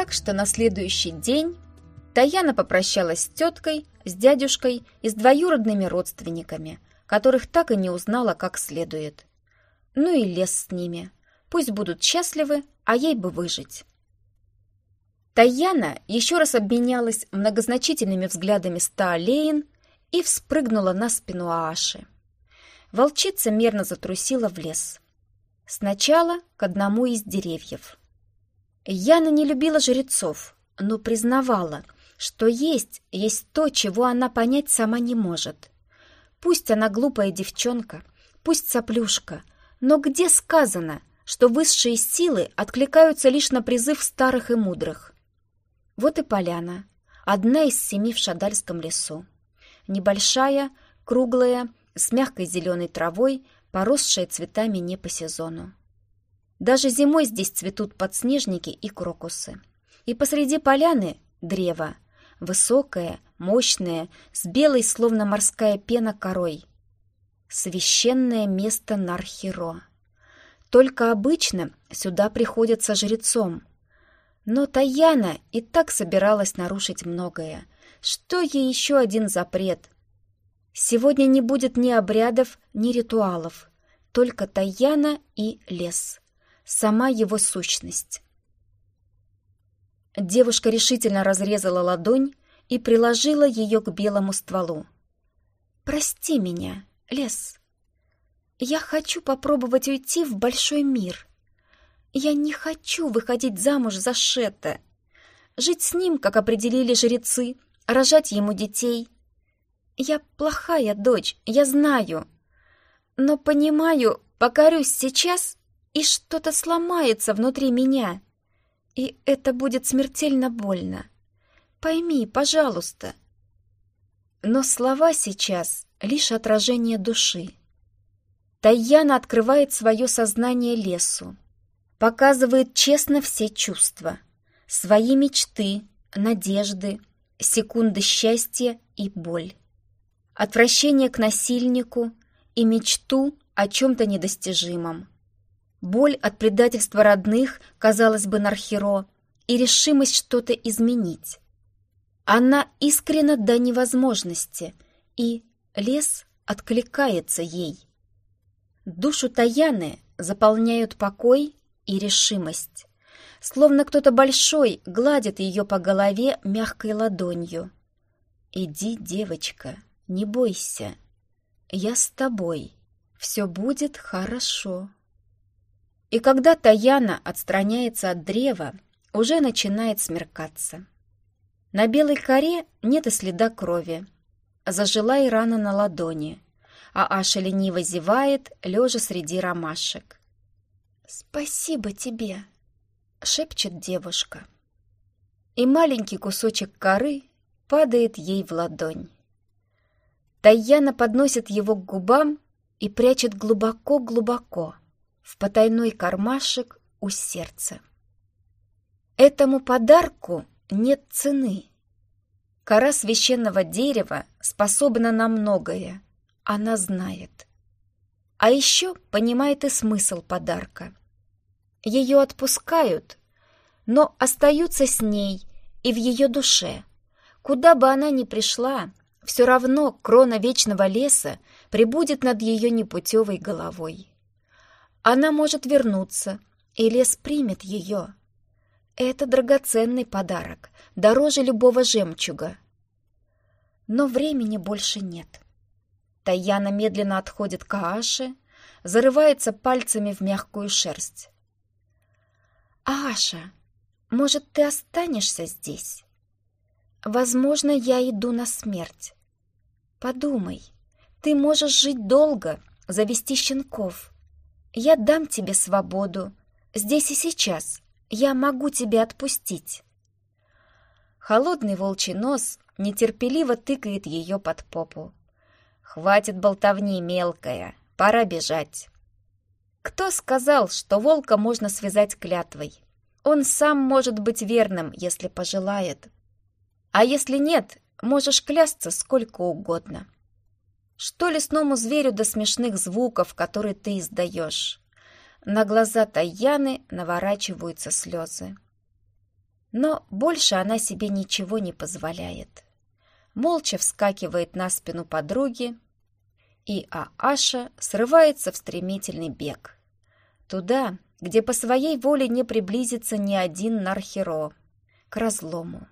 Так что на следующий день Таяна попрощалась с теткой, с дядюшкой и с двоюродными родственниками, которых так и не узнала как следует. Ну и лес с ними. Пусть будут счастливы, а ей бы выжить. Таяна еще раз обменялась многозначительными взглядами с Таолейн и вспрыгнула на спину Ааши. Волчица мерно затрусила в лес. Сначала к одному из деревьев. Яна не любила жрецов, но признавала, что есть, есть то, чего она понять сама не может. Пусть она глупая девчонка, пусть соплюшка, но где сказано, что высшие силы откликаются лишь на призыв старых и мудрых? Вот и поляна, одна из семи в Шадальском лесу. Небольшая, круглая, с мягкой зеленой травой, поросшая цветами не по сезону. Даже зимой здесь цветут подснежники и крокусы. И посреди поляны древо, высокое, мощное, с белой, словно морская пена, корой. Священное место Нархеро. Только обычно сюда приходят со жрецом. Но Таяна и так собиралась нарушить многое. Что ей еще один запрет? Сегодня не будет ни обрядов, ни ритуалов. Только Таяна и лес. Сама его сущность. Девушка решительно разрезала ладонь и приложила ее к белому стволу. «Прости меня, лес. Я хочу попробовать уйти в большой мир. Я не хочу выходить замуж за Шета, жить с ним, как определили жрецы, рожать ему детей. Я плохая дочь, я знаю, но понимаю, покорюсь сейчас, и что-то сломается внутри меня, и это будет смертельно больно. Пойми, пожалуйста. Но слова сейчас — лишь отражение души. Таяна открывает свое сознание лесу, показывает честно все чувства, свои мечты, надежды, секунды счастья и боль, отвращение к насильнику и мечту о чем-то недостижимом, боль от предательства родных, казалось бы, Нархеро, и решимость что-то изменить. Она искрена до невозможности, и лес откликается ей. Душу Таяны заполняют покой и решимость. Словно кто-то большой гладит ее по голове мягкой ладонью. «Иди, девочка, не бойся. Я с тобой. Все будет хорошо». И когда Таяна отстраняется от древа, уже начинает смеркаться. На белой коре нет и следа крови. Зажила и рана на ладони, а Аша лениво зевает, лежа среди ромашек. «Спасибо тебе!» — шепчет девушка. И маленький кусочек коры падает ей в ладонь. Таяна подносит его к губам и прячет глубоко-глубоко, в потайной кармашек у сердца. Этому подарку нет цены. Кора священного дерева способна на многое. Она знает. А еще понимает и смысл подарка. Ее отпускают, но остаются с ней и в ее душе. Куда бы она ни пришла, все равно крона вечного леса прибудет над ее непутевой головой. Она может вернуться, и лес примет ее. Это драгоценный подарок, дороже любого жемчуга. Но времени больше нет. Таяна медленно отходит к Ааше, зарывается пальцами в мягкую шерсть. «Аша, может, ты останешься здесь? Возможно, я иду на смерть. Подумай, ты можешь жить долго, завести щенков. Я дам тебе свободу, здесь и сейчас, я могу тебя отпустить. Холодный волчий нос нетерпеливо тыкает ее под попу. Хватит болтовни, мелкая, пора бежать. Кто сказал, что волка можно связать клятвой? Он сам может быть верным, если пожелает. А если нет, можешь клясться сколько угодно. Что лесному зверю до смешных звуков, которые ты издаешь? На глаза Таяны наворачиваются слезы. Но больше она себе ничего не позволяет. Молча вскакивает на спину подруги, и Ааша срывается в стремительный бег. Туда, где по своей воле не приблизится ни один Нархеро, к разлому.